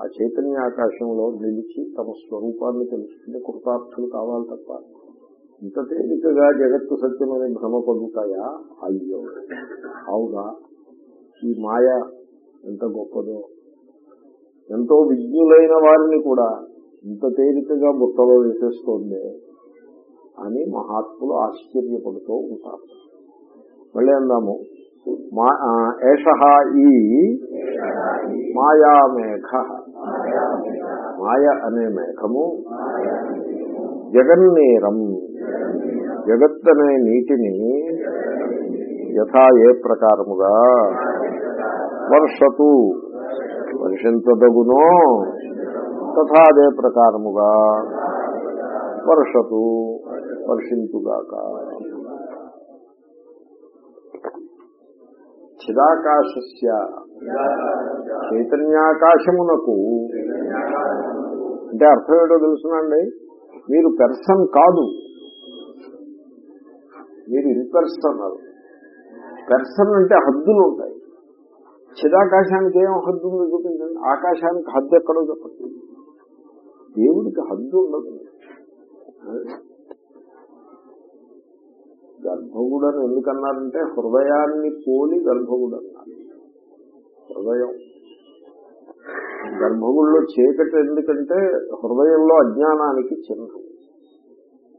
ఆ చైతన్య ఆకాశంలో నిలిచి తమ స్వరూపాన్ని తెలుసుకుని కృతార్థులు కావాలి తప్ప ఇంత తేలికగా జగత్తు సత్యమని భ్రమ పొందుతాయా? అయ్యో! అవునా? ఈ మాయ ఎంత గొప్పదో! ఎంతో విజ్ఞులైన వారిని కూడా ఇంత తేలికగా బుట్టలో వేసేస్తోంది అని మహాత్ములు ఆశ్చర్యపడుతూ ఉంటారు. మళ్ళీ అందాము. మా ఏష ఈ మాయామేఘ. మాయ అనే మేఘము జగన్నీరం. జగత్ అనే నీటిని యథా ఏ ప్రకారముగా వర్షతు. వర్షించదగునో తథా అదే ప్రకారముగా వర్షతు వర్షించుగాక చిరాకాశస్య చైతన్యాకాశమునకు అంటే అర్థం ఏంటో తెలుసునండి. మీరు పెర్సన్ కాదు. మీరు ఇన్పెర్సనల్ పెర్సన్ అంటే హద్దులు ఉంటాయి. చిదాకాశానికి ఏం హద్దు ఉందో చూపించండి. ఆకాశానికి హద్దు ఎక్కడో చెప్పండి దేవుడికి హద్దు ఉండదు. గర్భగుడని ఎందుకన్నారంటే హృదయాన్ని పోలి గర్భగుడని. హృదయం. గర్భగుడిలో చీకటి ఎందుకంటే హృదయంలో అజ్ఞానానికి చిహ్నం.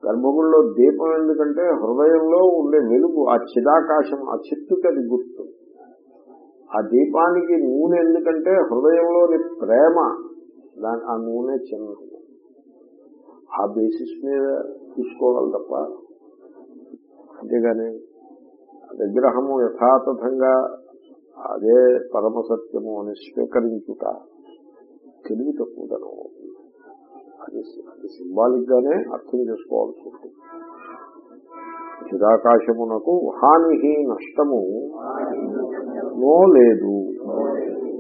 గర్భగుడిలో దీపం ఎందుకంటే హృదయంలో ఉండే వెలుగు ఆ చిదాకాశం ఆ చిత్తుకి అది గుర్తు. ఆ దీపానికి నూనె ఎందుకంటే హృదయంలోని ప్రేమ దాని ఆ నూనె చిహ్నం. ఆ బేసిస్ మీద తీసుకోవాలి తప్ప. అంతేగాని విగ్రహము యథాతథంగా అదే పరమసత్యము అని స్వీకరించుట తెలివి తక్కువదనం అది అది సింబాలిక్ గానే అర్థం చేసుకోవాల్సి ఉంటుంది. చిరాకాశమునకు హాని నష్టము నో లేదు.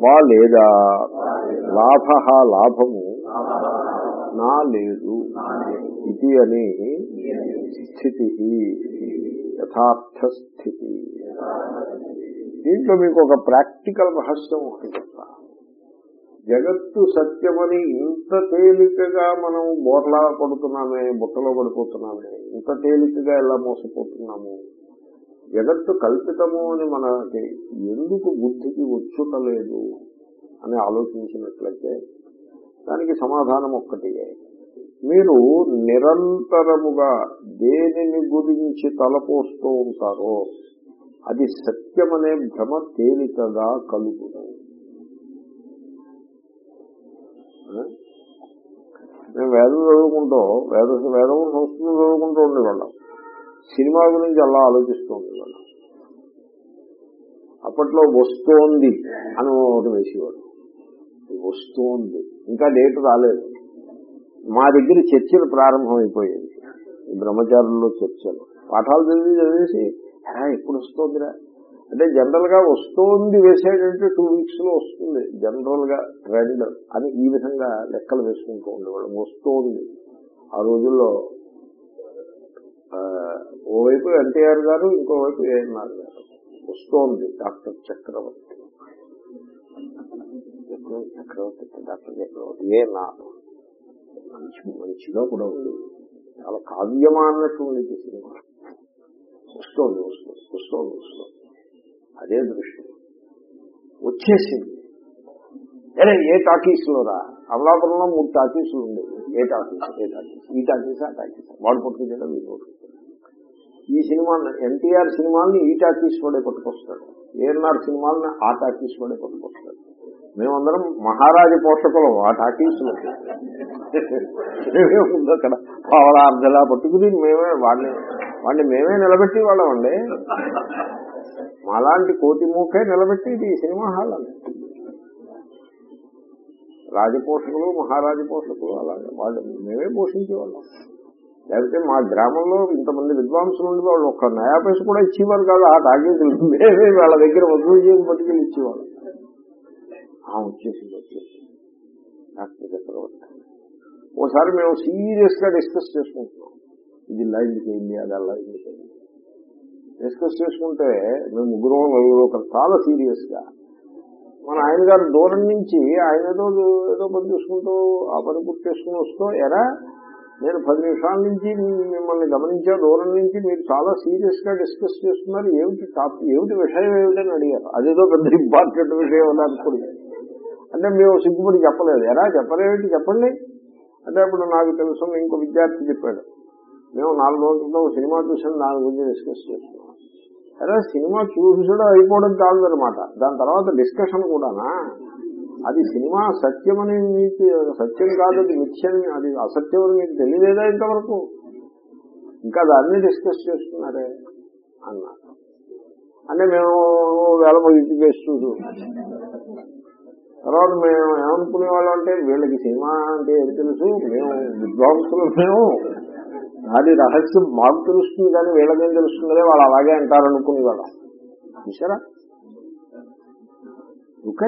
వా లేదా? లాభ లాభము నా లేదు. ఇది అని స్థితి యథార్థ స్థితి దీంట్లో మీకు ఒక ప్రాక్టికల్ రహస్యం ఒకటి చెప్తా. జగత్తు సత్యమని ఇంత తేలికగా మనం బోర్లా పడుతున్నామే బుట్టలో పడిపోతున్నామే ఇంత తేలికగా ఎలా మోసపోతున్నాము? జగత్తు కల్పితము అని మనకి ఎందుకు బుద్ధికి వచ్చుటలేదు అని ఆలోచించినట్లయితే దానికి సమాధానం ఒక్కటి. మీరు నిరంతరముగా దేనిని గురించి తలపోస్తూ ఉంటారో అది సత్యమనే భ్రమ తేలికగా కలుగును. మేము వేదం చదువుకుంటూ వేద వేదం సంస్కృతం చదువుకుంటూ ఉండేవాళ్ళం. సినిమా గురించి అలా ఆలోచిస్తూ ఉండేవాళ్ళం. అప్పట్లో వస్తోంది అని ఒకటి వేసేవాడు వస్తోంది. ఇంకా డేట్ రాలేదు. మా దగ్గర చర్చలు ప్రారంభమైపోయేది బ్రహ్మచారుల్లో చర్చలు. పాఠాలు చదివి చదివేసి ఎప్పుడు వస్తుందిరా. అంటే జనరల్గా వస్తోంది వేసేటంటే టూ వీక్స్లో వస్తుంది. జనరల్గా ట్రెండ్ అని ఈ విధంగా లెక్కలు వేసుకుంటూ ఉండేవాళ్ళం. వస్తోంది. ఆ రోజుల్లో ఓవైపు ఎన్టీఆర్ గారు ఇంకోవైపు ఏఎన్ఆర్ గారు. వస్తోంది డాక్టర్ చక్రవర్తి. చక్రవర్తి డాక్టర్ చక్రవర్తి ఏ నా మంచి మంచిగా కూడా ఉంది. చాలా కావ్యమా అన్నట్టు ఉండేది సినిమా. వస్తోంది వస్తుంది వస్తోంది వస్తుంది. అదే దృష్టి వచ్చేసింది. అరే ఏ టాకీస్లో రా అమలాపురంలో మూడు టాకీసులు ఉండేవి. ఏ టాకీస్ ఏ టాకీస్? ఈ టాకీస్ ఆ టాకీస్? వాడు పట్టుకుంటాడు మీరు ఈ సినిమా ఎన్టీఆర్ సినిమాల్ని ఈ టాకీస్ వాడే పట్టుకొస్తాడు. ఏఎన్ఆర్ సినిమాలని ఆ టాకీస్ వాడే పట్టుకొస్తాడు. మేమందరం మహారాజ పోషకులం ఆ టాకీసులు మేమే ముందు అక్కడ పావలా అర్ధలా పట్టుకుని మేమే వాళ్ళే వాడిని మేమే నిలబెట్టి వాళ్ళం అండి మాలాంటి కోటి మూకే నిలబెట్టి ఇది సినిమా హాల్ అని రాజపోషకులు మహారాజ పోషకులు అలాగే వాళ్ళు మేమే పోషించేవాళ్ళం. లేకపోతే మా గ్రామంలో ఇంతమంది విద్వాంసులు ఉండి వాళ్ళు ఒక్క నయా పైస కూడా ఇచ్చేవారు కాదు ఆ టాకీసులు మేమే వాళ్ళ దగ్గర వసూలు చేసి పట్టుకెళ్ళి ఇచ్చేవాళ్ళం. ఆ వచ్చేసింది వచ్చేసింది డాక్టర్ చక్రవర్తి ఓసారి మేము సీరియస్గా డిస్కస్ చేసుకుంటున్నాం. ఇది లైన్ చేయండి అది అలా చేయండి డిస్కస్ చేసుకుంటే మేము ముగ్గురు నలుగురు ఒకరు చాలా సీరియస్గా. మన ఆయన గారు దూరం నుంచి ఆయన ఏదో ఏదో పని చూసుకుంటూ ఆ పని పూర్తి చేసుకుని వస్తూ ఎరా నేను పది నిమిషాల నుంచి మిమ్మల్ని గమనించా దూరం నుంచి మీరు చాలా సీరియస్గా డిస్కస్ చేస్తున్నారు. ఏమిటి టాపిక్ ఏమిటి విషయం ఏమిటని అడిగారు. అదేదో పెద్ద ఇంపార్టెంట్ విషయం అని అనుకుని అంటే మేము సిగ్గుపడి చెప్పలేదు. ఎరా చెప్పలేమిటి చెప్పండి. అంటే అప్పుడు నాకు తెలుసు ఇంకో విద్యార్థి చెప్పాడు. మేము నాలుగు రోజుల క్రితం సినిమా చూసాను దాని గురించి డిస్కస్ చేస్తున్నాం అరే సినిమా చూసడం అయిపోవడం కాదనమాట దాని తర్వాత డిస్కషన్ కూడానా? అది సినిమా సత్యమని మీకు సత్యం కాదు అది మిథ్యని అది అసత్యం అని మీకు తెలియలేదా ఇంతవరకు? ఇంకా దాన్ని డిస్కస్ చేస్తున్నారే? అన్నా. అంటే మేము వేల ఇంటికి వేసి చూసు తర్వాత మేము ఏమనుకునే వాళ్ళం అంటే వీళ్ళకి సినిమా అంటే ఏం తెలుసు? మేము విద్వాంసులు మేము. దాని రహస్యం మాకు తెలుస్తుంది కానీ వీళ్ళకేం తెలుస్తుందని వాళ్ళు అలాగే అంటారు వాళ్ళ చూసారా లుక్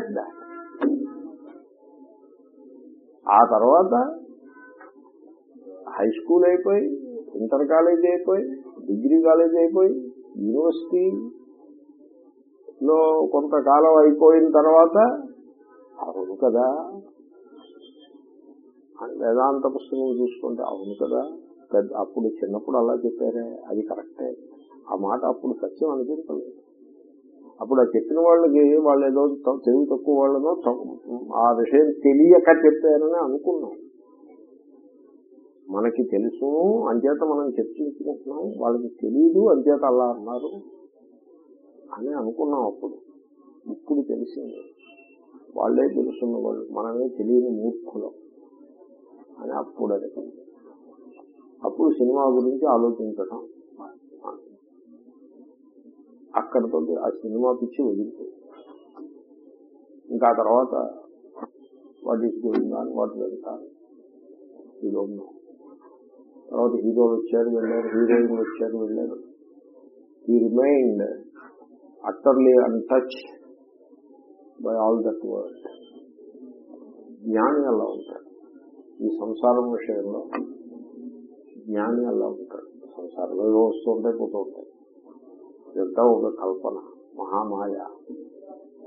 ఆ తర్వాత హై స్కూల్ అయిపోయి ఇంటర్ కాలేజ్ అయిపోయి డిగ్రీ కాలేజ్ అయిపోయి యూనివర్సిటీ లో కొంతకాలం అయిపోయిన తర్వాత అవును కదా. వేదాంత పుస్తకం చూసుకుంటే అవును కదా. పెద్ద అప్పుడు చిన్నప్పుడు అలా చెప్పారే అది కరెక్టే. ఆ మాట అప్పుడు సత్యం అనిపించలేదు అప్పుడు ఆ చెప్పిన వాళ్ళకి వాళ్ళు ఏదో తెలివి తక్కువ వాళ్ళనో ఆ విషయం తెలియక చెప్పారని అనుకున్నాం. మనకి తెలుసు అంచేత మనం చర్చించుకుంటున్నాం. వాళ్ళకి తెలియదు అంచేత అలా అన్నారు అని అనుకున్నాం అప్పుడు. ఇప్పుడు తెలిసింది. వాళ్ళే తెలుసున్న వాళ్ళు మనమే తెలియని మూర్ఖులం అని అప్పుడు అది అప్పుడు సినిమా గురించి ఆలోచించడం. అక్కడితో ఆ సినిమా పిచ్చి వదిలిపోయింది. ఇంకా తర్వాత what is going on what వెళ్తారు తర్వాత హీరోలు వచ్చారు వెళ్ళారు హీరోయిన్ వచ్చారు వెళ్ళారు ఈ remind utterly untouch by all that word జ్ఞాని అలా ఉంటారు ఈ సంసారం విషయంలో జ్ఞాని అలా ఉంటాడు. సంసారంలో ఏదో వస్తూ ఉంటాయి పోతూ ఉంటాయి. ఇదంతా ఒక కల్పన మహామాయ.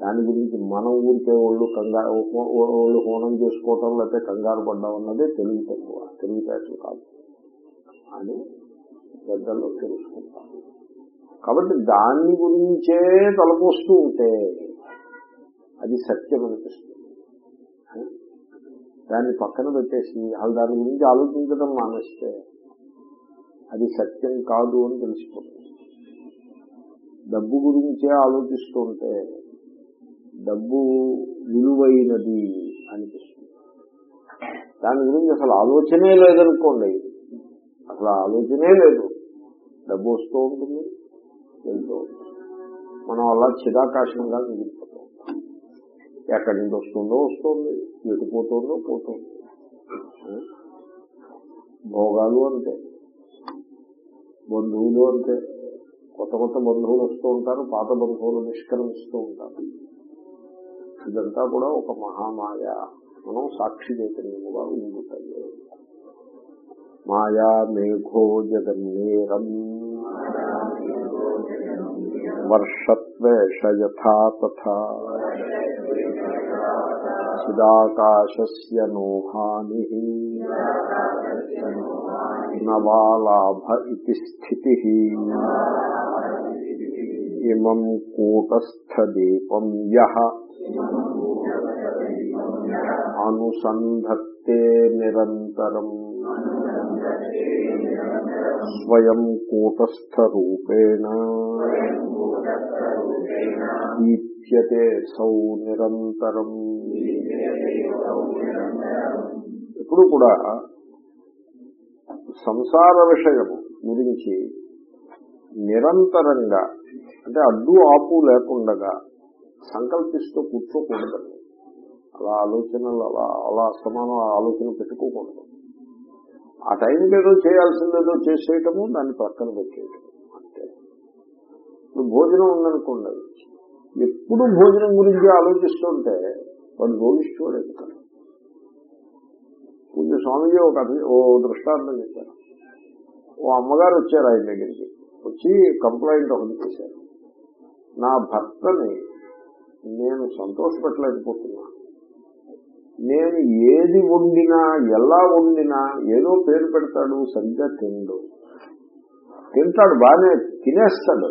దాని గురించి మనం ఊరికే ఒళ్ళు కంగారు ఒళ్ళు హోనం చేసుకోవటం లేకపోతే కంగారు పడ్డం అన్నదే తెలివి తక్కువ. తెలివితేటలు కాదు. అని పెద్దల్లో తెలుసుకుంటాం. కాబట్టి దాని గురించే తలపోస్తూ ఉంటే అది సత్యం అనిపిస్తుంది. దాన్ని పక్కన పెట్టేసి వాళ్ళు దాని గురించి ఆలోచించడం మానేస్తే అది సత్యం కాదు అని తెలుసుకోండి డబ్బు గురించే ఆలోచిస్తుంటే డబ్బు విలువైనది అనిపిస్తుంది. దాని గురించి అసలు ఆలోచనే లేదనుకోండి. అసలు ఆలోచనే లేదు. డబ్బు వస్తూ ఉంటుంది వెళ్తూ ఉంటుంది. మనం అలా చిదాకాశంగా మిగిలిపోతూ ఉంటాం. ఎక్కడి నుంచి వస్తుందో వస్తుంది ఎటు పోతుందో పోతుంది. భోగాలు అంతే. బంధువులు అంతే కొత్త కొత్త బంధువులు వస్తూ ఉంటారు పాత బంధువులు నిష్క్రమిస్తూ ఉంటారు. ఇదంతా కూడా ఒక మహామాయ మనం సాక్షి చైతన్యముగా ఉండుతాయి మాయా మేఘో జగన్నేరం వర్షత్వేష యథా తథా. చిదాకాశస్య నోహాని. నవాలాభ ఇది స్థితి. ఇమం కూటస్థదీపం యహ అనుసంధత్తే నిరంతరం. స్వయం కూటస్థరూపేణ. దీప్యతే సౌ నిరంతరం. ఇప్పుడు కూడా సంసార విషయము గురించి నిరంతరంగా అంటే అడ్డు ఆపు లేకుండగా సంకల్పిస్తూ కూర్చోకూడదండి అలా ఆలోచనలు అలా అలా అసమానం ఆలోచన పెట్టుకోకూడదు. ఆ టైంకి ఏదో చేయాల్సిందేదో చేసేయటము దాన్ని పక్కన పెట్టేయటం అంతే. ఇప్పుడు భోజనం ఉందనుకోండి ఎప్పుడు భోజనం గురించి ఆలోచిస్తుంటే వాడు రోగిష్ఠుడు ఎక్కుతాడు పూజ స్వామిజీ ఒక ఓ దృష్టాంతం చెప్పారు. ఓ అమ్మగారు వచ్చారు ఆయన దగ్గరికి. వచ్చి కంప్లైంట్ ఒకటి చేశారు. నా భర్తని నేను సంతోషపెట్టలేకపోతున్నా. నేను ఏది వండినా ఎలా వండినా ఏదో పేరు పెడతాడు సరిగ్గా తిండు. తింటాడు బాగానే తినేస్తాడు.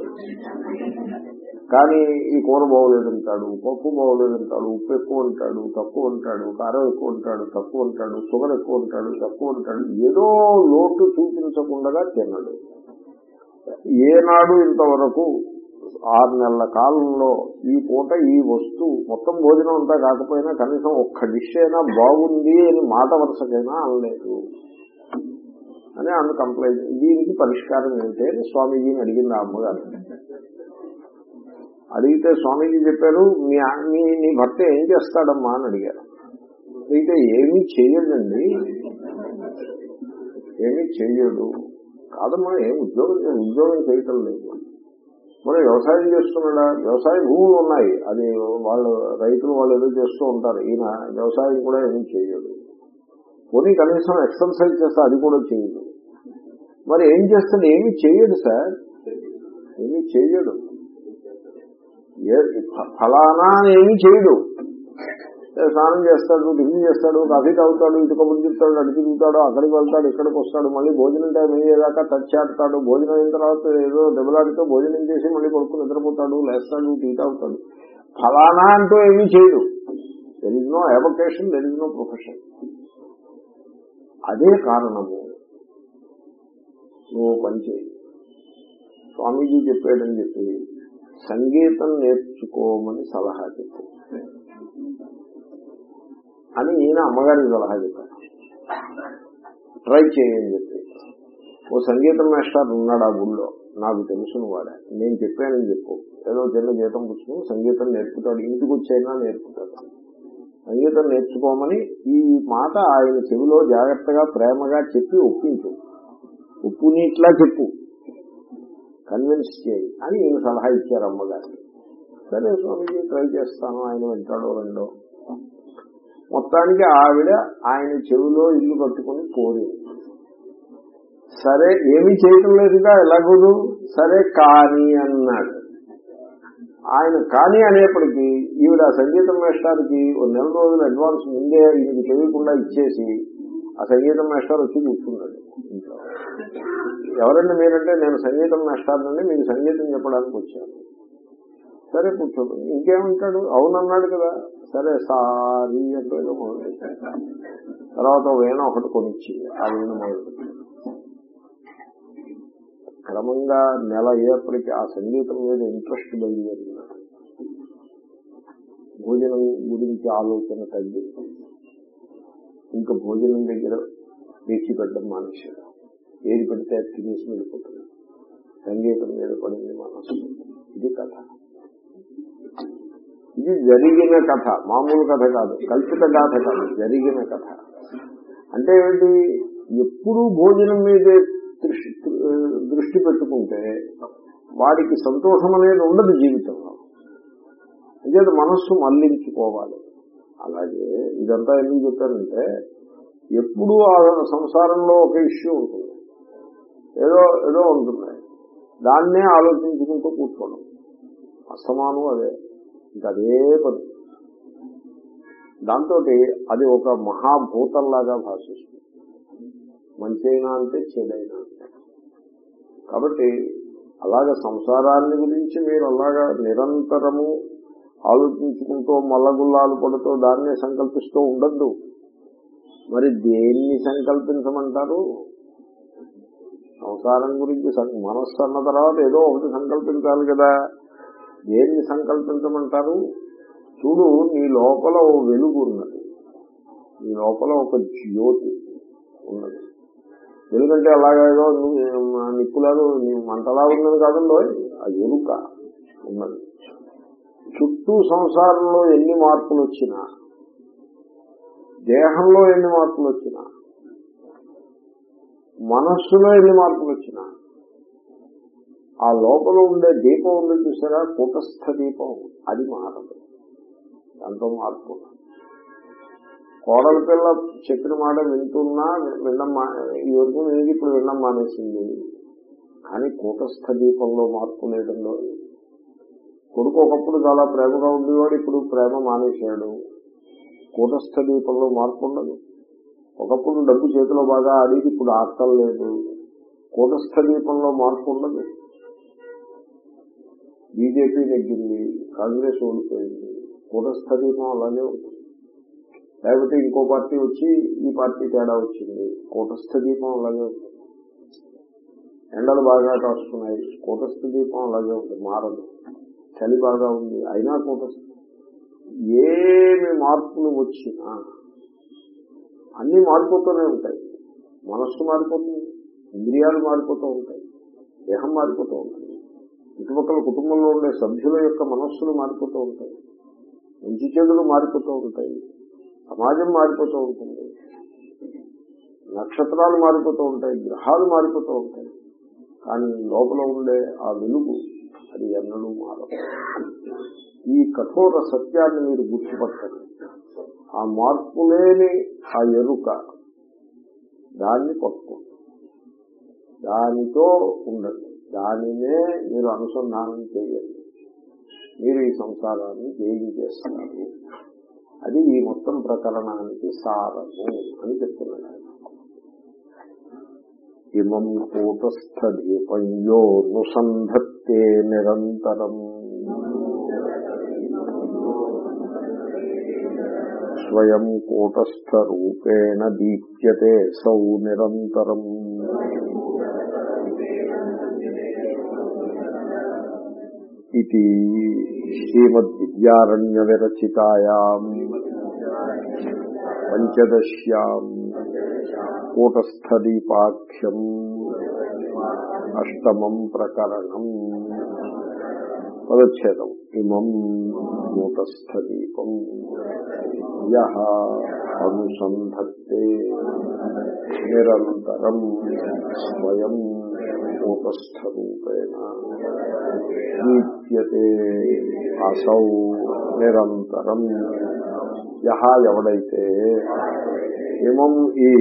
కానీ ఈ కూర బాగోలేదంటాడు పప్పు బాగోలేదంటాడు ఉప్పు ఎక్కువ ఉంటాడు తక్కువ ఉంటాడు కారం ఎక్కువ ఉంటాడు తక్కువ ఉంటాడు షుగర్ ఎక్కువ ఉంటాడు తక్కువ ఉంటాడు ఏదో లోటు చూపించకుండా తినడు. ఏనాడు ఇంతవరకు ఆరు నెలల కాలంలో ఈ పూట ఈ వస్తువు మొత్తం భోజనం అంతా కాకపోయినా కనీసం ఒక్క డిష్ అయినా బాగుంది అని మాట వరుసకైనా అనలేదు. అని ఆమె కంప్లైంట్ దీనికి పరిష్కారం ఏంటి అని స్వామీజీని అడిగింది ఆ అమ్మగారు. అడిగితే స్వామీజీ చెప్పారు మీ మీ నీ భర్త ఏం చేస్తాడమ్మా? అని అడిగారు. అడిగితే ఏమీ చేయడండి. ఏమీ చేయడు. కాదమ్మా ఏం ఉద్యోగం ఉద్యోగం చేయటం లేదు. మరి వ్యవసాయం చేస్తున్నాడా? వ్యవసాయ భూములు ఉన్నాయి. అది వాళ్ళు రైతులు వాళ్ళు ఏదో చేస్తూ ఉంటారు. ఈయన వ్యవసాయం కూడా ఏమీ చేయడు. పోనీ కనీసం ఎక్సర్సైజ్ చేస్తే అది కూడా చేయదు మరి ఏం చేస్తాడు? ఏమీ చేయడు సార్. ఏమీ చేయడు. ఫలానా ఏమీ చేయడు. స్నానం చేస్తాడు టిఫిన్ చేస్తాడు కాఫీ తాగుతాడు ఇటు కబుర్లు చెప్తాడు అటు తిరుగుతాడు అక్కడికి వెళ్తాడు ఇక్కడికి వస్తాడు మళ్ళీ భోజనం టైం అయ్యేదాకా టచ్ ఆడతాడు భోజనం అయిన తర్వాత ఏదో దెబ్బలాడితో భోజనం చేసి మళ్ళీ కొడుకు నిద్రపోతాడు లేస్తాడు టీ తాగుతాడు. ఫలానా అంటూ ఏమీ చేయడు. There is no avocation there is no profession అదే కారణము. నువ్వు పనిచేయి స్వామీజీ చెప్పాడని చెప్పి సంగీతం నేర్చుకోమని సలహా చెప్పు. అని ఈయన అమ్మగారికి సలహా చెప్పారు. ట్రై చేయని చెప్పి. ఓ సంగీతం మాస్టర్ ఉన్నాడు ఆ గుళ్ళో నాకు తెలుసును వాడే. నేను చెప్పానని చెప్పు. ఏదో చిన్న జీతం పుచ్చుకుని సంగీతం నేర్పుతాడు. ఇంటికి వచ్చైనా నేర్పుతాడు. సంగీతం నేర్చుకోమని ఈ మాట ఆయన చెవిలో జాగ్రత్తగా ప్రేమగా చెప్పి ఒప్పించు. ఉప్పు నీట్లా చెప్పు. కన్విన్స్ చేయి అని ఈయన సలహా ఇచ్చారు అమ్మగారు సరే స్వామిజీ ట్రై చేస్తాను ఆయన వింటాడో రెండో. మొత్తానికి ఆవిడ ఆయన చెవిలో ఇల్లు కట్టుకుని కోరి సరే ఏమీ చేయటం లేదుగా ఎలాగోదు? సరే కానీ అన్నాడు. ఆయన కానీ అనేప్పటికీ ఈవిడ ఆ సంగీతం మేస్టార్కి ఓ నెల రోజులు అడ్వాన్స్ ముందే ఈయనకి తెలియకుండా ఇచ్చేసి ఆ సంగీతం మేస్టార్ వచ్చి కూర్చున్నాడు. ఎవరండి మీరంటే నేను సంగీతం నష్టాలండి మీకు సంగీతం చెప్పడానికి వచ్చాను సరే కూర్చోండి. ఇంకేమంటాడు? అవునన్నాడు కదా. సరే సారీ అంటే ఏదో తర్వాత వేణ ఒకటి కొనిచ్చి ఆ వీణ క్రమంగా నెల అయ్యేప్పటికీ ఆ సంగీతం మీద ఇంట్రెస్ట్ బయలుదేరింది. భోజనం గురించి ఆలోచన తగ్గింది. ఇంకా భోజనం దగ్గర వేచి పెట్టడం మానేశాడు. ఏది పెడితే అది తినేసి వెళ్ళిపోతుంది. సంగీతం మీద పడింది మనసు. ఇది కథ. ఇది జరిగిన కథ. మామూలు కథ కాదు. కల్పిత గాథ కాదు. జరిగిన కథ. అంటే ఏంటి ఎప్పుడూ భోజనం మీదే దృష్టి దృష్టి పెట్టుకుంటే వాడికి సంతోషం అనేది ఉండదు జీవితంలో. అంటే మనస్సు మళ్ళించుకోవాలి. అలాగే ఇదంతా ఎందుకు చెప్పారంటే ఎప్పుడూ ఆ సంసారంలో ఒక ఇష్యూ ఉంటుంది. ఏదో ఏదో ఉంటుంది. దాన్నే ఆలోచించుకుంటూ కూర్చోవడం అసమానం అదే. ఇంకా అదే పని. దాంతో అది ఒక మహాభూతంలాగా భాషిస్తుంది. మంచైనా అంటే చెడైనా అంతే కాబట్టి అలాగ సంసారాన్ని గురించి మీరు అలాగా నిరంతరము ఆలోచించుకుంటూ మల్లగుల్లాలు పడుతూ దాన్నే సంకల్పిస్తూ ఉండద్దు. మరి దేన్ని సంకల్పించమంటారు? సంసారం గురించి మనస్సు అన్న తర్వాత ఏదో ఒకటి సంకల్పించాలి కదా. దేన్ని సంకల్పించమంటారు? చూడు నీ లోపల ఓ వెలుగు ఉన్నది. నీ లోపల ఒక జ్యోతి ఉన్నది. వెలుగంటే అలాగేదో ఏదో నిప్పులాగా నీ- మంటలా ఉన్నది కాదండో ఆ ఎరుక ఉన్నది. చుట్టూ సంసారంలో ఎన్ని మార్పులు వచ్చినా దేహంలో ఎన్ని మార్పులు వచ్చినా మనస్సులో ఎన్ని మార్పులు వచ్చినా ఆ లోపల ఉండే దీపం ఉంది చూసారా? కూటస్థ దీపం. అది మారదు. దాంతో మార్పు. ఉండదు. కోడల పిల్ల చెప్పిన మాట వింటున్నా వినడం మా ఈ వరకు నేను ఇప్పుడు వినడం మానేసింది. కానీ కూటస్థ దీపంలో మార్పు లేదంలో కొడుకు ఒకప్పుడు చాలా ప్రేమగా ఉండేవాడు ఇప్పుడు ప్రేమ మానేశాడు. కూటస్థ దీపంలో మార్పు ఉండదు. ఒకప్పుడు డబ్బు చేతిలో బాగా ఆడేది ఇప్పుడు ఆడతలేదు కూటస్థ దీపంలో మార్పు ఉండదు. బీజేపీ తగ్గింది కాంగ్రెస్ ఓడిపోయింది కూటస్థ దీపం అలాగే ఉంటుంది లేకపోతే ఇంకో పార్టీ వచ్చి ఈ పార్టీ తేడా వచ్చింది కూటస్థ దీపం అలాగే ఉంటుంది ఎండలు బాగా కాస్తున్నాయి కూటస్థ దీపం అలాగే ఉంటుంది మారదు. చలి బాగా ఉంది అయినా కూటస్థ. ఏమి మార్పులు వచ్చినా అన్ని మారిపోతూనే ఉంటాయి. మనస్సు మారిపోతుంది ఇంద్రియాలు మారిపోతూ ఉంటాయి దేహం మారిపోతూ ఉంటుంది చుట్టుపక్కల కుటుంబంలో ఉండే సభ్యుల యొక్క మనస్సులు మారిపోతూ ఉంటాయి. మంచి చెడులు మారిపోతూ ఉంటాయి. సమాజం మారిపోతూ ఉంటుంది. నక్షత్రాలు మారిపోతూ ఉంటాయి గ్రహాలు మారిపోతూ ఉంటాయి. కానీ లోపల ఉండే ఆ వెలుగు అది ఎన్నడూ మారదు. ఈ కఠోర సత్యాన్ని మీరు గుర్తుపట్టండి. ఆ మార్పు లేని ఆ ఎరుక దాన్ని పట్టుకోండి దానితో ఉండండి. దానినే మీరు అనుసంధానం చేయండి. మీరు ఈ సంసారాన్ని జయం చేస్తారు అది ఈ మొత్తం ప్రకరణానికి సారము అని చెప్తున్నాడు ఆయన. ఇమం కూటస్థ దీపంయోనుసంధత్తే నిరంతరం స్వయం కూటస్థ రూపేణ దీప్యతే సౌ నిరంతరం. ఇది శ్రీమద్విద్యారణ్య విరచితాయాం పంచదశ్యాం కూటస్థదీపాఖ్యం. అష్టమం ప్రకరణం. పదచ్ఛేదం ఇమం కూటస్థదీపం యహ అనుసంధత్తే నిరంతరం స్వయం కూటస్థరూపేణ దీప్యతే అసౌ నిరంతరం యహ ఎవడైతే ఇమం ఈ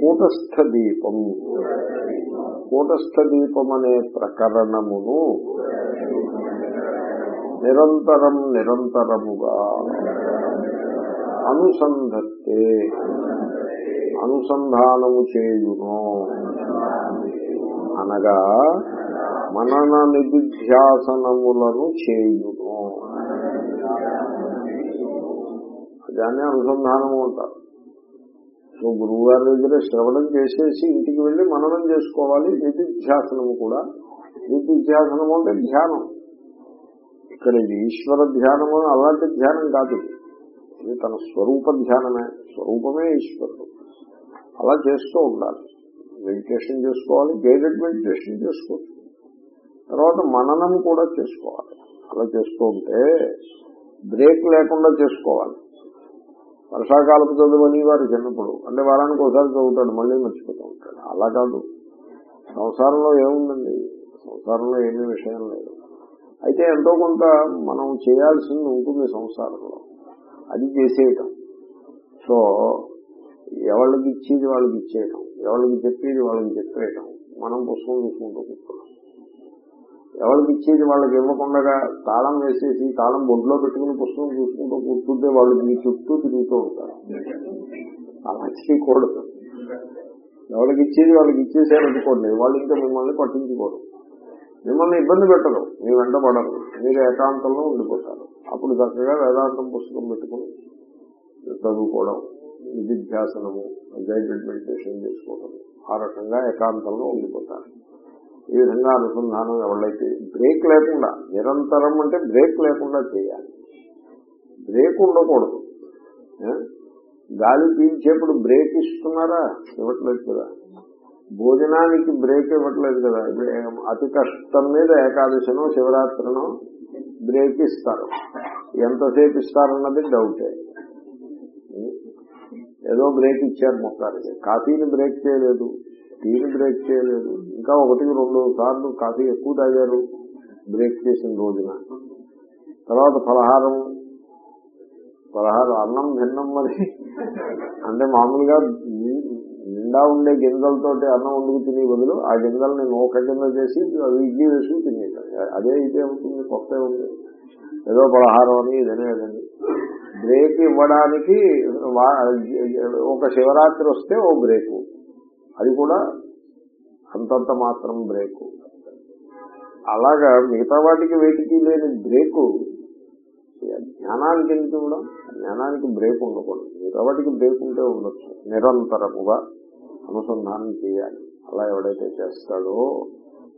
కూటస్థ దీపం కూటస్థ దీపం అనే ప్రకరణమును నిరంతరం నిరంతరముగా అనుసంధత్తే అనుసంధానము చేయును. అనగా మనన నిధిధ్యాసనములను చేయును. దాన్ని అనుసంధానము అంటారు. సో గురువు గారి దగ్గర శ్రవణం చేసేసి ఇంటికి వెళ్ళి మననం చేసుకోవాలి. నిధిధ్యాసనము కూడా. నిధిధ్యాసనము అంటే ధ్యానం. ఇక్కడ ఇది ఈశ్వర ధ్యానము అలాంటి ధ్యానం కాదు. ఇది. తన స్వరూప ధ్యానమే. స్వరూపమే ఈశ్వరుడు. అలా చేస్తూ ఉండాలి. మెడిటేషన్ చేసుకోవాలి గైడెడ్ మెడిటేషన్ చేసుకోవచ్చు తర్వాత మననం కూడా చేసుకోవాలి. అలా చేస్తూ ఉంటే బ్రేక్ లేకుండా చేసుకోవాలి. వర్షాకాలపు చదువుని వారు చిన్నప్పుడు అంటే వారానికి ఒకసారి చదువుతాడు మళ్ళీ మర్చిపోతూ ఉంటాడు. అలా కాదు. సంసారంలో ఏముందండి? సంసారంలో ఏమీ విషయం లేదు. అయితే ఎంతో కొంత మనం చేయాల్సింది ఉంటుంది సంసారంలో. అది చేసేయటం. సో ఎవరికి ఇచ్చేది వాళ్ళకి ఇచ్చేయటం. ఎవరికి చెప్పేది వాళ్ళకి చెప్పేయటం. మనం పుస్తకం చూసుకుంటూ కూర్చున్నాం. ఎవరికి ఇచ్చేది వాళ్ళకి ఇవ్వకుండా తాళం వేసేసి తాళం బొడ్లో పెట్టుకుని పుస్తకం చూసుకుంటూ కూర్చుంటే వాళ్ళు మీ చుట్టూ తిరుగుతూ ఉంటారు. అలా చేయకూడదు ఎవరికి ఇచ్చేది వాళ్ళకి ఇచ్చేసే అనుకోండి వాళ్ళు ఇంకా మిమ్మల్ని పట్టించుకోరు. మిమ్మల్ని ఇబ్బంది పెట్టరు. మీ వెంట పడరు. మీరు ఏకాంతంలో ఉండిపోతారు. అప్పుడు చక్కగా వేదాంతం పుస్తకం పెట్టుకుని చదువుకోవడం విద్యాసనము గైడెడ్ మెడిటేషన్ చేసుకోవడం ఆ రకంగా ఏకాంతంలో ఉండిపోతారు. ఈ విధంగా అనుసంధానం ఎవరైతే బ్రేక్ లేకుండా నిరంతరం అంటే బ్రేక్ లేకుండా చేయాలి. బ్రేక్ ఉండకూడదు. గాలి పీల్చేప్పుడు బ్రేక్ ఇస్తున్నారా? ఇవ్వట్లేదు కదా. భోజనానికి బ్రేక్ ఇవ్వట్లేదు కదా. అతి కష్టం మీద ఏకాదశినో శివరాత్రినో బ్రేక్ ఇస్తారు. ఎంతసేపు ఇస్తారన్నది డౌటే. ఏదో బ్రేక్ ఇచ్చారు మొత్తానికి. కాఫీని బ్రేక్ చేయలేదు టీని బ్రేక్ చేయలేదు. ఇంకా ఒకటికి రెండు సార్లు కాఫీ ఎక్కువ తాగారు బ్రేక్ చేసిన రోజున. తర్వాత పలహారం పలహారం అన్నం భిన్నం మరి. అంటే మామూలుగా నిండా ఉండే గింజలతోటి అన్నం వండుకు తినే బదులు ఆ గింజల్ని నూక కింద చేసి అవి ఇడ్లీ వేసుకుని తినేయటం. అదే ఇదే ఉంటుంది కొత్త ఉంది. ఏదో పలహారం అని ఇదనేదండి బ్రేక్ ఇవ్వడానికి ఒక శివరాత్రి వస్తే ఓ బ్రేకు. అది కూడా అంతంత మాత్రం బ్రేకు. అలాగా మిగతా వాటికి వేటికి లేని బ్రేకు జ్ఞానానికి ఎందుకు ఇవ్వడం? జ్ఞానానికి బ్రేక్ ఉండకూడదు. మీరు వాటికి బ్రేక్ ఉంటే ఉండొచ్చు. నిరంతరముగా అనుసంధానం చేయాలి. అలా ఎవడైతే చేస్తాడో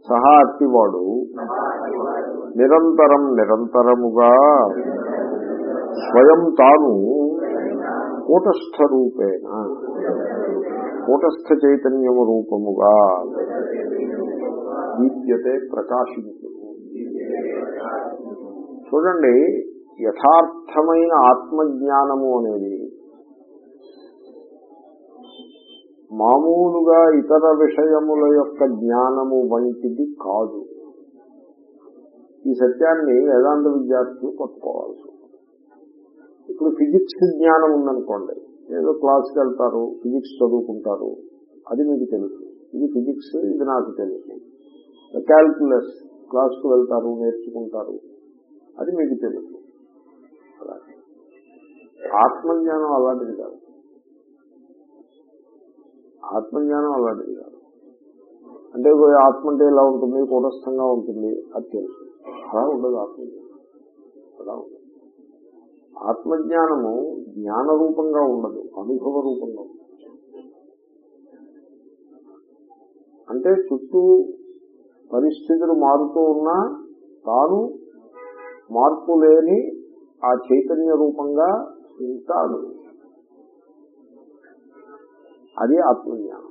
సహా అట్టివాడు నిరంతరం నిరంతరముగా స్వయం తాను కూటస్థ రూపేణ కూటస్థ చైతన్యము రూపముగా దీప్యతే ప్రకాశించు చూడండి యథార్థమైన ఆత్మజ్ఞానము అనేది మామూలుగా ఇతర విషయముల యొక్క జ్ఞానము వంటిది కాదు. ఈ సత్యాన్ని వేదాంత విద్యార్థులు పట్టుకోవాల్సి ఇప్పుడు ఫిజిక్స్ జ్ఞానం ఉందనుకోండి ఏదో క్లాస్కి వెళ్తారు ఫిజిక్స్ చదువుకుంటారు అది మీకు తెలుసు. ఇది ఫిజిక్స్ ఇది నాకు తెలుసు. క్యాల్కులస్ క్లాస్కు వెళ్తారు నేర్చుకుంటారు అది మీకు తెలుసు. ఆత్మజ్ఞానం అలాంటిది కాదు. ఆత్మజ్ఞానం అలాంటిది కాదు. అంటే ఆత్మ అంటే ఇలా ఉంటుంది కూటస్థంగా ఉంటుంది అది తెలుసు. అలా ఉండదు ఆత్మజ్ఞానం. అలా ఉండదు. ఆత్మజ్ఞానము జ్ఞాన రూపంగా ఉండదు అనుభవ రూపంగా ఉంటుంది అంటే చుట్టూ పరిస్థితులు మారుతూ ఉన్నా తాను మార్పు లేని ఆ చైతన్య రూపంగా ఉంటాడు. అది ఆత్మజ్ఞానం.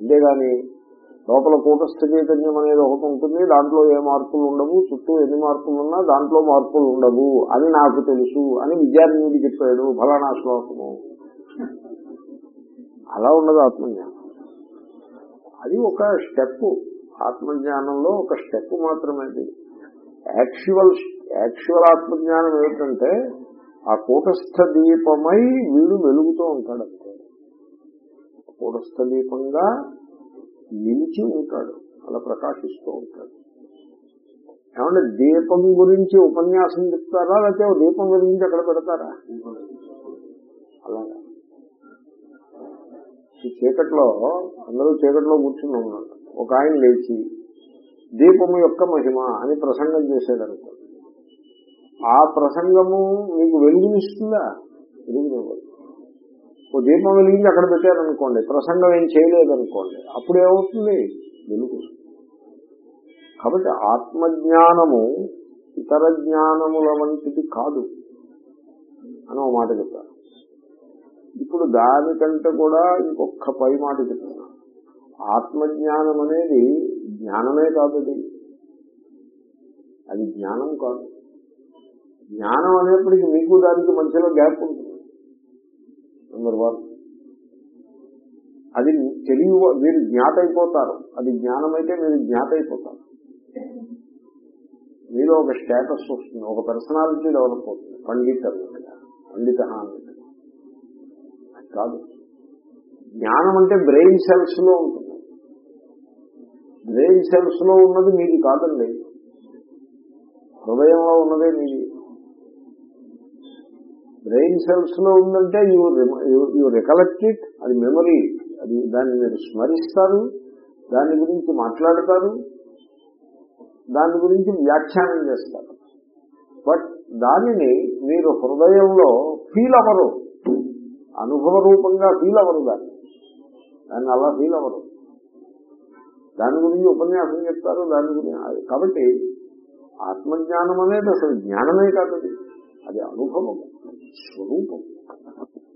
అంతేగాని లోపల కూటస్థ చైతన్యం అనేది ఒకటి ఉంటుంది దాంట్లో ఏ మార్పులు ఉండవు చుట్టూ ఎన్ని మార్పులు ఉన్నా దాంట్లో మార్పులు ఉండవు అని నాకు తెలుసు అని విద్యార్థి చెప్పాడు ఫలానా శ్లోకము. అలా ఉండదు ఆత్మజ్ఞానం. అది ఒక స్టెప్. ఆత్మజ్ఞానంలో ఒక స్టెప్ మాత్రమే యాక్చువల్ యాక్చువల్ ఆత్మజ్ఞానం ఏమిటంటే ఆ కూటస్థ దీపమై వీడు వెలుగుతూ ఉంటాడు అంతే కూటస్థ దీపంగా నిలిచి ఉంటాడు అలా ప్రకాశిస్తూ ఉంటాడు. ఏమంటే దీపం గురించి ఉపన్యాసం చెప్తారా లేకపోతే దీపం గురించి అక్కడ పెడతారా? అలాగా. ఈ చీకట్లో అందరూ చీకట్లో కూర్చుని ఉన్నాడు ఒక ఆయన లేచి దీపము యొక్క మహిమ అని ప్రసంగం చేశాడు అనుకో. ఆ ప్రసంగము మీకు వెలుగునిస్తుందా? వెలుగునివ్వదు. ఓ దీపం వెలిగించి అక్కడ పెట్టారనుకోండి ప్రసంగం ఏం చేయలేదనుకోండి అప్పుడు ఏమవుతుంది? వెలుగు. కాబట్టి ఆత్మజ్ఞానము ఇతర జ్ఞానముల వంటిది కాదు అని ఒక మాట చెప్తాను ఇప్పుడు దానికంటే కూడా ఇంకొక పై మాట చెప్తున్నా. ఆత్మజ్ఞానం అనేది జ్ఞానమే కాదు అది జ్ఞానం కాదు. జ్ఞానం అనేప్పటికీ మీకు దానికి మధ్యలో గ్యాప్ ఉంటుంది. నెంబర్ వన్ అది తెలియ మీరు జ్ఞాత అయిపోతారు అది జ్ఞానం అయితే మీరు జ్ఞాత అయిపోతారు మీలో ఒక స్టేటస్ వస్తుంది. ఒక పర్సనాలిటీ డెవలప్ అవుతుంది. పండిత పండిత అన్నట్టుగా కాదు. జ్ఞానం అంటే బ్రెయిన్ సెల్స్లో ఉంటుంది. బ్రెయిన్ సెల్స్లో ఉన్నది మీది కాదండి. హృదయంలో ఉన్నదే మీది బ్రెయిన్ సెల్స్లో ఉందంటే యూ యూ రికలెక్ట్ ఇట్ అది మెమరీ అది దాన్ని మీరు స్మరిస్తారు దాని గురించి మాట్లాడతారు దాని గురించి వ్యాఖ్యానం చేస్తారు. బట్ దానిని మీరు హృదయంలో ఫీల్ అవ్వరు. అనుభవ రూపంగా ఫీల్ అవ్వరు దాన్ని. దాన్ని అలా ఫీల్ అవ్వరు. దాని గురించి ఉపన్యాసం చెప్తారు దాని గురించి కాబట్టి ఆత్మజ్ఞానం అనేది అసలు జ్ఞానమే కాదు అది. అది అనుభవం. స్వరూపం.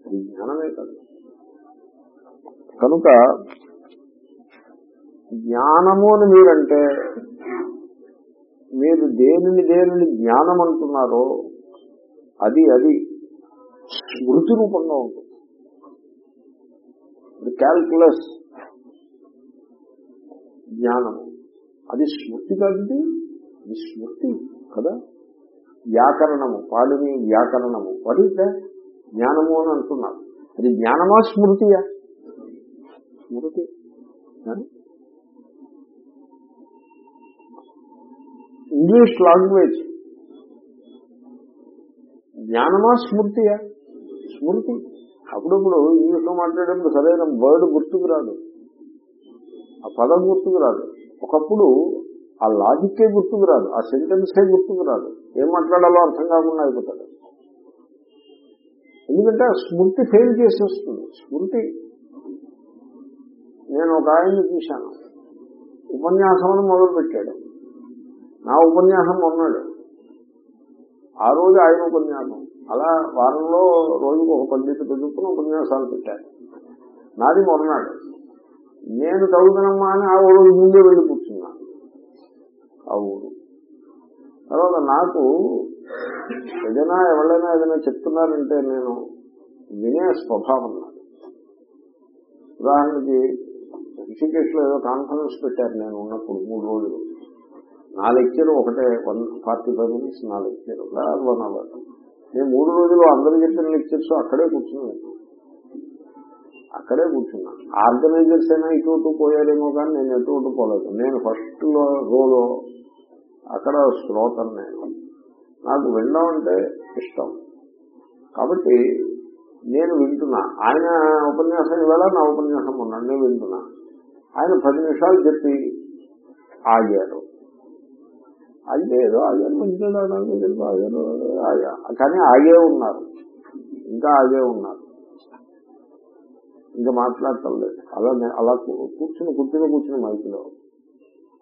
అది జ్ఞానమే కాదు. కనుక జ్ఞానము అని మీరంటే మీరు దేనిని దేనిని జ్ఞానం అంటున్నారో అది అది స్మృతి రూపంగా ఉంటుంది. క్యాల్కులస్ జ్ఞానము. అది స్మృతి కాదు అది స్మృతి కదా? వ్యాకరణము పాడిని వ్యాకరణము. పడితే జ్ఞానము అని అంటున్నారు. అది జ్ఞానమా స్మృతియా? స్మృతి. English language. జ్ఞానమా స్మృతియా? స్మృతి. అప్పుడప్పుడు ఇంగ్లీష్లో మాట్లాడేప్పుడు సరైన వర్డ్ గుర్తుకు రాదు. ఆ పదం గుర్తుకు రాదు. ఒకప్పుడు ఆ లాజిక్కే గుర్తుకు రాదు ఆ సెంటెన్సే గుర్తుకు రాదు. ఏం మాట్లాడాలో అర్థం కాకుండా అయిపోతాడు. ఎందుకంటే ఆ స్మృతి ఫెయిల్ చేసేస్తుంది. స్మృతి. నేను ఒక ఆయన్ని చూశాను. ఉపన్యాసం మొదలు పెట్టాడు నా ఉపన్యాసం ఉన్నాడు ఆ రోజు ఆయన ఉపన్యాసం. అలా వారంలో రోజుకు ఒక పండితుడు చదువుకుని ఉపన్యాసాలు పెట్టారు నాది మొన్నాడు. నేను చదువుతున్నమ్మా అని ఆ రోజు ముందే వెళ్ళి ఆ ఊరు. తర్వాత నాకు ఏదైనా ఎవరైనా ఏదైనా చెప్తున్నారంటే నేను వినే స్వభావం నాది. ఉదాహరణకి ఋషికేశ్లో ఏదో కాన్ఫరెన్స్ పెట్టారు నేను ఉన్నప్పుడు మూడు రోజులు. నా లెక్చర్ ఒకటే వన్ ఫార్టీ ఫైవ్ మినిట్స్ నా లెక్చర్. One hour. నేను మూడు రోజులు అందరు చెప్పిన లెక్చర్స్ అక్కడే కూర్చున్నాను. అక్కడే కూర్చున్నా. ఆర్గనైజర్స్ అయినా ఇటు పోయాలేమో పోయారేమో కానీ నేను ఎటు పోలేదు. నేను ఫస్ట్లో రోలో అక్కడ శ్రోతను నేను. నాకు వినడం అంటే ఇష్టం. కాబట్టి నేను వింటున్నా. ఆయన ఉపన్యాసం ఇవాళ నా ఉపన్యాసం ఉన్నాను నేను వింటున్నా. ఆయన పది నిమిషాలు చెప్పి ఆగారు. అంటే ఏదో ఆగారు మంచిగా ఆగారు ఆగా. కానీ ఆగే ఉన్నారు. ఇంకా ఆగే ఉన్నారు. ఇంకా మాట్లాడటం లేదు. అలా అలా కూర్చుని కూర్చుని కూర్చుని మైకులో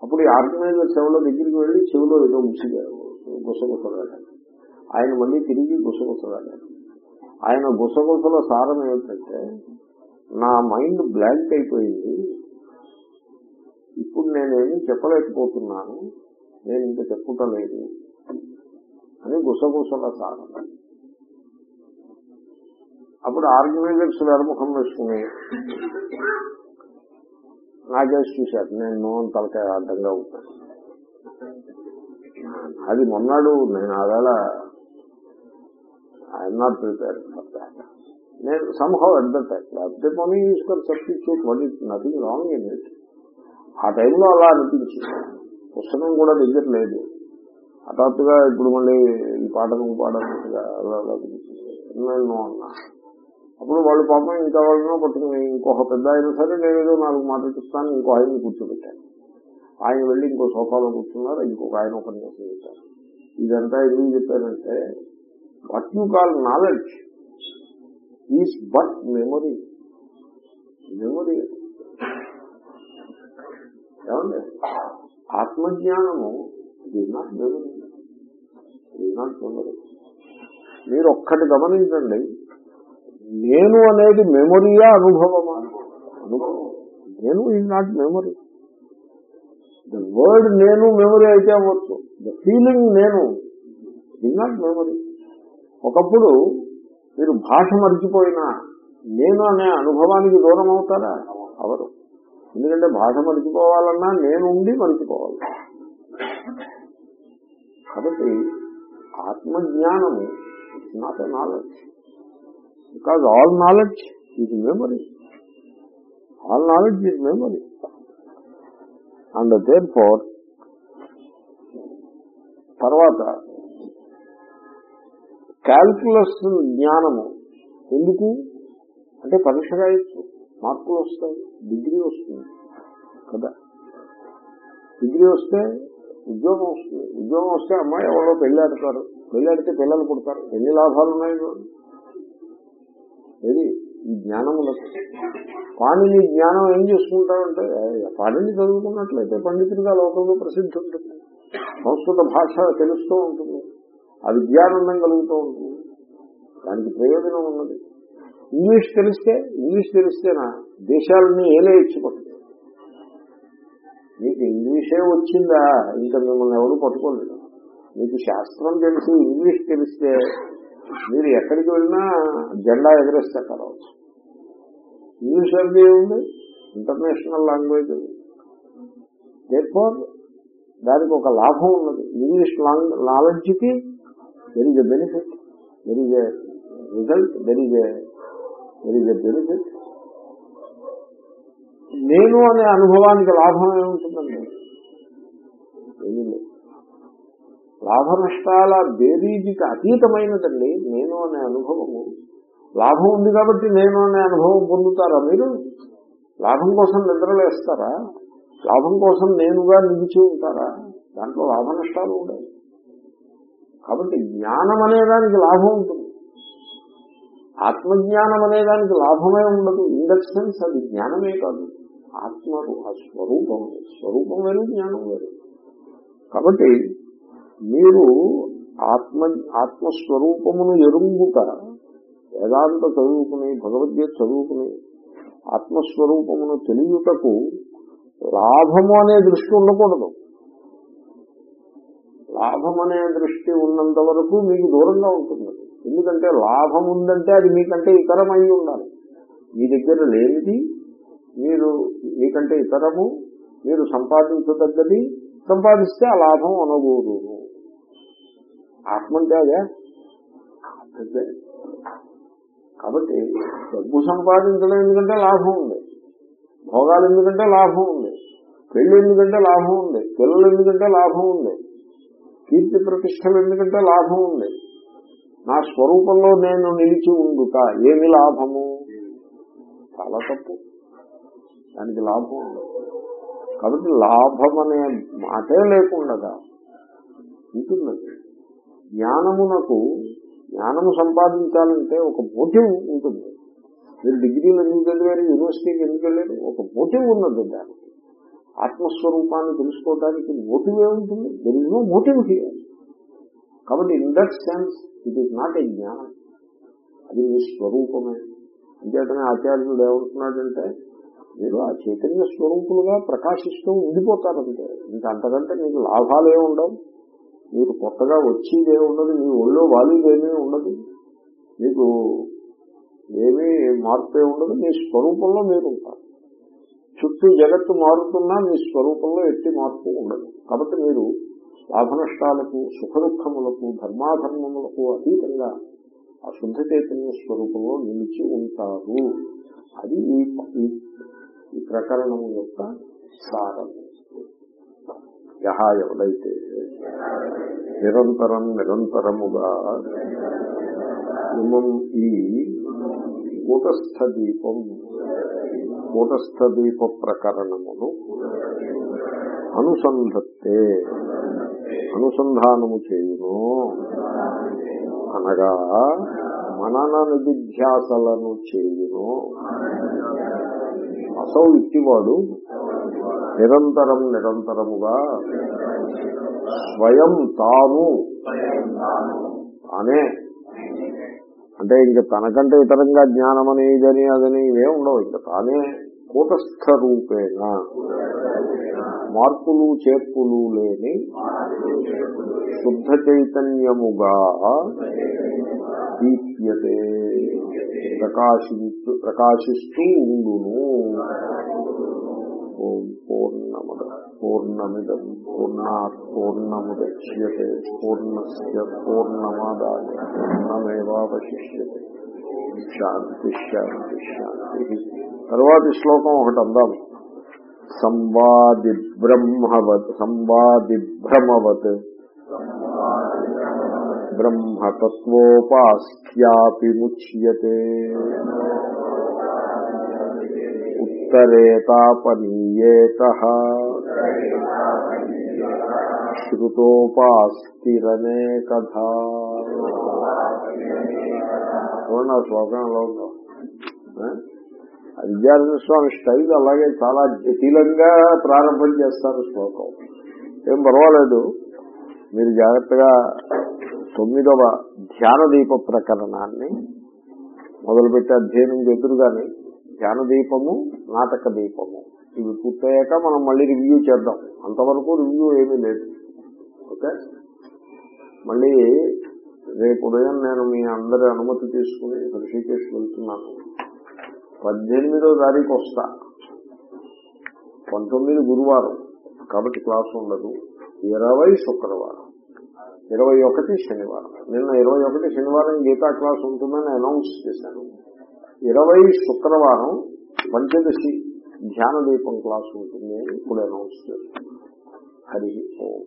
అప్పుడు ఈ ఆర్గనైజర్ చెవులో దగ్గరికి వెళ్ళి చెవిలో ఏదో ముసిగారు గుసగుసలాడారు ఆయన మళ్ళీ తిరిగి గుసగుసలాడారు ఆయన గుసగుసల సారం ఏమిటంటే నా మైండ్ బ్లాంక్ అయిపోయింది. ఇప్పుడు నేనేమి చెప్పలేకపోతున్నాను. నేను ఇంకా చెప్పుటలేదు అని గుసగుసల సారం. అప్పుడు ఆర్గనైజర్స్ వెరముఖం వేసుకుని నాకేసి చూశారు నేను నోన్ తలకాయ అడ్డంగా ఉంటాను. అది మొన్నాడు నేను ఆవేళ I'm not prepare for that నేను సంహౌ అట్ ద టైం లేకపోతే పోనీ use can substitute one it nothing wrong in it ఆ టైంలో అలా అనిపించింది. పుస్తకం కూడా దగ్గర లేదు హఠాత్తుగా ఇప్పుడు మళ్ళీ ఈ పాఠం పాడనట్టుగా అలా అలా అనిపించింది. నేను అన్నా. అప్పుడు వాళ్ళు పాపం ఇంకా వాళ్ళనో పట్టుకుని ఇంకొక పెద్ద అయినా సరే నేను ఏదో నాలుగు మాటలు చెప్తాను ఇంకో ఆయన కూర్చోబెట్టాను. ఆయన వెళ్ళి ఇంకో సోఫాలో కూర్చున్నారు ఇంకొక ఆయన ఉపన్యాసం చేశారు. ఇదంతా ఎందుకు చెప్పారంటే what you call knowledge is but memory memory ఏమండి? ఆత్మజ్ఞానము ఇది నాట్ మెమొరీ ఇది నాట్ మెమొరీ మీరు ఒక్కటి గమనించండి నేను అనేది మెమొరీయా అనుభవమా? అనుభవం. నేను is not memory the word నేను మెమొరీ అయితే అవ్వచ్చు. ద ఫీలింగ్ నేను ఈజ్ నాట్ మెమొరీ ఒకప్పుడు మీరు భాష మర్చిపోయినా నేను అనే అనుభవానికి దూరం అవుతారా? అవరు. ఎందుకంటే భాష మర్చిపోవాలన్నా నేను ఉండి మర్చిపోవాలి. కాబట్టి ఆత్మజ్ఞానము not a knowledge because all knowledge is memory all knowledge is memory and therefore తర్వాత క్యాల్కులస్ జ్ఞానము ఎందుకు? అంటే పరీక్ష రాయొచ్చు మార్కులు వస్తాయి డిగ్రీ వస్తుంది. కదా? డిగ్రీ వస్తే ఉద్యోగం వస్తుంది. ఉద్యోగం వస్తే అమ్మాయి ఎవరో పెళ్ళాడతారు పెళ్ళాడితే పిల్లలు పుడతారు. ఎన్ని లాభాలు ఉన్నాయి? చూడండి. ఏది? ఈ జ్ఞానములకు పాణిని జ్ఞానం ఏం చేసుకుంటామంటే పాణిని చదువుకున్నట్లయితే పండితుడిగా లోకంలో ప్రసిద్ధి ఉంటుంది. సంస్కృత భాష తెలుస్తూ ఉంటుంది. ఆ విద్యానందం కలుగుతూ ఉంటుంది. దానికి ప్రయోజనం ఉన్నది. ఇంగ్లీష్ తెలిస్తే ఇంగ్లీష్ తెలిస్తేనా దేశాలని ఏలే ఇచ్చిపోతుంది మీకు ఇంగ్లీషే వచ్చిందా? ఇంకా మిమ్మల్ని ఎవరు పట్టుకోలేదు. మీకు శాస్త్రం తెలిసి ఇంగ్లీష్ తెలిస్తే మీరు ఎక్కడికి వెళ్ళినా జెండా ఎగరేస్తే కలవచ్చు ఇంగ్లీష్ అంటే ఏముంది? ఇంటర్నేషనల్ లాంగ్వేజ్ దేర్ఫోర్ దానికి ఒక లాభం ఉన్నది. ఇంగ్లీష్ లాంగ్ నాలెడ్జ్కి there is a benefit there is a result there is a there is a benefit నేను అనే అనుభవానికి లాభం ఏముంటుందండి? ఏమీ లేదు. లాభ నష్టాల బేరీజికి అతీతమైనదండి. నేను అనే అనుభవము. లాభం ఉంది కాబట్టి నేను అనే అనుభవం పొందుతారా మీరు? లాభం కోసం నిద్రలేస్తారా? లాభం కోసం నేనుగా నిలిచి ఉంటారా? దాంట్లో లాభ నష్టాలు ఉండవు. కాబట్టి జ్ఞానం అనేదానికి లాభం ఉంటుంది. ఆత్మజ్ఞానం అనేదానికి లాభమే ఉండదు. ఇన్ దట్ సెన్స్ అది జ్ఞానమే కాదు. ఆత్మ ఆ స్వరూపం స్వరూపం వేరు జ్ఞానం వేరు. కాబట్టి మీరు ఆత్మ ఆత్మస్వరూపమును ఎరుంగుట వేదాంత చదువుకుని భగవద్గీత చదువుకుని ఆత్మస్వరూపమును తెలియటకు లాభము అనే దృష్టి ఉండకూడదు. లాభం అనే దృష్టి ఉన్నంత వరకు మీకు దూరంగా ఉంటుంది. ఎందుకంటే లాభం ఉందంటే అది మీకంటే ఇతరమై ఉండాలి. మీ దగ్గర లేనిది మీరు మీకంటే ఇతరము మీరు సంపాదించదగ్గది సంపాదిస్తే ఆ లాభం అనగూరును ఆత్మ అంటే అదే. కాబట్టి డబ్బు సంపాదించడం ఎందుకంటే లాభం ఉంది. భోగాలు ఎందుకంటే లాభం ఉంది. పెళ్ళి ఎందుకంటే లాభం ఉంది. పిల్లలు ఎందుకంటే లాభం ఉంది. కీర్తి ప్రతిష్టలు ఎందుకంటే లాభం ఉంది. నా స్వరూపంలో నేను నిలిచి ఉండుట ఏమి లాభము? చాలా తప్పు. దానికి లాభం ఉంది కాబట్టి లాభం అనే మాటే లేకుండా ఉంటుందండి జ్ఞానమునకు జ్ఞానము సంపాదించాలంటే ఒక మోటివ్ ఉంటుంది. మీరు డిగ్రీలు ఎందుకు చదివారు యూనివర్సిటీకి ఎందుకు వెళ్ళారు? ఒక మోటివ్ ఉన్నది దానికి. ఆత్మస్వరూపాన్ని తెలుసుకోవడానికి మోటివ్ ఏముంటుంది దెర్ నో మోటివ్ హియర్ కాబట్టి in that sense it is not a జ్ఞానం. అది మీ స్వరూపమే. అంచేతనే ఆచార్యుడు ఏమంటున్నాడంటే మీరు ఆ చైతన్య స్వరూపులుగా ప్రకాశిస్తూ ఉండిపోతారంటే ఇంకా అంతకంటే మీకు లాభాలు ఏమి మీరు కొత్తగా వచ్చేదే ఉండదు మీ ఒళ్ళో వాలీదేమీ ఉండదు మీకు ఏమీ మార్పే ఉండదు మీ స్వరూపంలో మీరు ఉంటారు. చుట్టూ జగత్తు మారుతున్నా మీ స్వరూపంలో ఎట్టి మార్పు ఉండదు. కాబట్టి మీరు లాభనష్టాలకు సుఖదుఖములకు ధర్మాధర్మములకు అతీతంగా ఆ శుద్ధ చైతన్య స్వరూపంలో నిలిచి ఉంటారు. అది ఈ ఈ ప్రకరణం యొక్క సారం. యహ ఎవడైతే నిరంతరం నిరంతరముగా ఇమం ఈ కూటస్థ దీపం కూటస్థ దీప ప్రకరణమును అనుసంధత్తే అనుసంధానము చేయును. అనగా మనన నిధిధ్యాసలను చేయును. అసౌ ఇట్టివాడు నిరంతరం నిరంతరముగా స్వయం తాను అనే. అంటే ఇంక తనకంటే ఇతరంగా జ్ఞానం అని ఇదని అదని ఇవే ఉండవు. ఇంకా తానే కూటస్థ రూపేణ. మార్పులు చేర్పులు లేని శుద్ధ చైతన్యముగా దీప్యతే ప్రకాశించు ప్రకాశిస్తూ ఉండును. ఓం పూర్ణముద పూర్ణమిదం పూర్ణా పూర్ణముద్యతే పూర్ణస్ పూర్ణమాదాయ పూర్ణమేవాశిష్యే శాంతి శాంతి శాంతి. తర్వాతి శ్లోకం ఒకటి అందాము సంవాది బ్రహ్మవత్ సంవాది భ్రమవత్ బ్రహ్మతత్వోపాస్థ్యాపి ముచ్యతే ఉత్తరేతాపనీయేత శ్రుతోపాస్తిరనే కథ చూడండి ఆ శ్లోకం ఎలా ఉందో ఆ? ఆ విద్యార్థి స్వామి స్టైల్ అలాగే చాలా జటిలంగా ప్రారంభం చేస్తారు శ్లోకం. ఏం పర్వాలేదు. మీరు జాగ్రత్తగా తొమ్మిదవ ధ్యానదీప ప్రకరణాన్ని మొదలుపెట్టి అధ్యయనం చేతురు ధ్యానదీపము ధ్యాన దీపము నాటక దీపము ఇవి పూర్తయ్యాక మనం మళ్ళీ రివ్యూ చేద్దాం. అంతవరకు రివ్యూ ఏమీ లేదు. ఓకే? మళ్ళీ రేపు ఉదయం నేను మీ అందరి అనుమతి తీసుకుని హృషికేశ్ వెళ్తున్నాను. పద్దెనిమిదో తారీఖు వస్తా. పంతొమ్మిది గురువారం. కాబట్టి క్లాస్ ఉండదు. ఇరవై శుక్రవారం. ఇరవై ఒకటి శనివారం. నిన్న ఇరవై ఒకటి శనివారం గీతా క్లాస్ ఉంటుందని అనౌన్స్ చేశాను ఇరవై శుక్రవారం పంచదశి ధ్యాన దీపం క్లాస్ ఉంటుంది అని ఇప్పుడు అనౌన్స్ చేస్తున్నాను హరి ఓం.